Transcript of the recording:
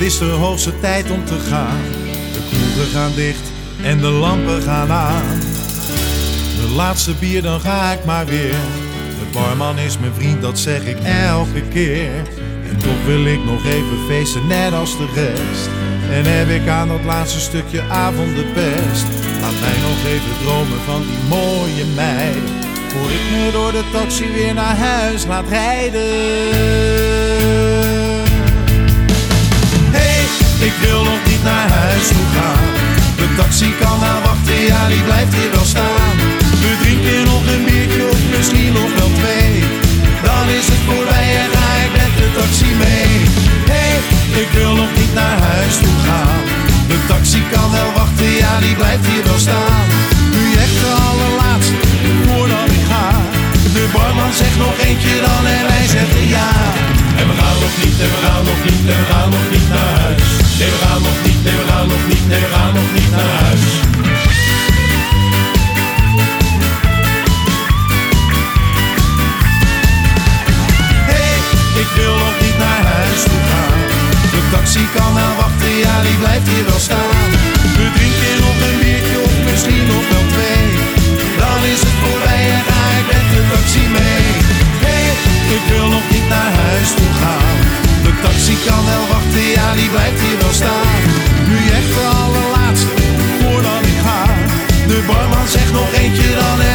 Het is de hoogste tijd om te gaan. De kroegen gaan dicht en de lampen gaan aan. De laatste bier, dan ga ik maar weer. De barman is mijn vriend, dat zeg ik elke keer. En toch wil ik nog even feesten, net als de rest. En heb ik aan dat laatste stukje avond de best. Laat mij nog even dromen van die mooie meid. Voor ik me door de taxi weer naar huis laat rijden. Taxi kan wel wachten, ja die blijft hier wel staan. We drinken nog een biertje of misschien nog wel twee. Dan is het voorbij en ga ik met de taxi mee. Hey, ik wil nog niet naar huis toe gaan. De taxi kan wel wachten, ja die blijft hier wel staan. Nu echt de allerlaatste, voordat ik ga. De barman zegt nog eentje dan en wij zeggen ja. En we gaan nog niet, en we gaan nog niet, en we gaan nog niet naar huis. Nee, we gaan nog niet, nog niet, nee, we gaan nog niet naar huis. Hey, ik wil nog niet naar huis toe gaan. De taxi kan wel wachten, ja die blijft hier wel staan. nog eentje dan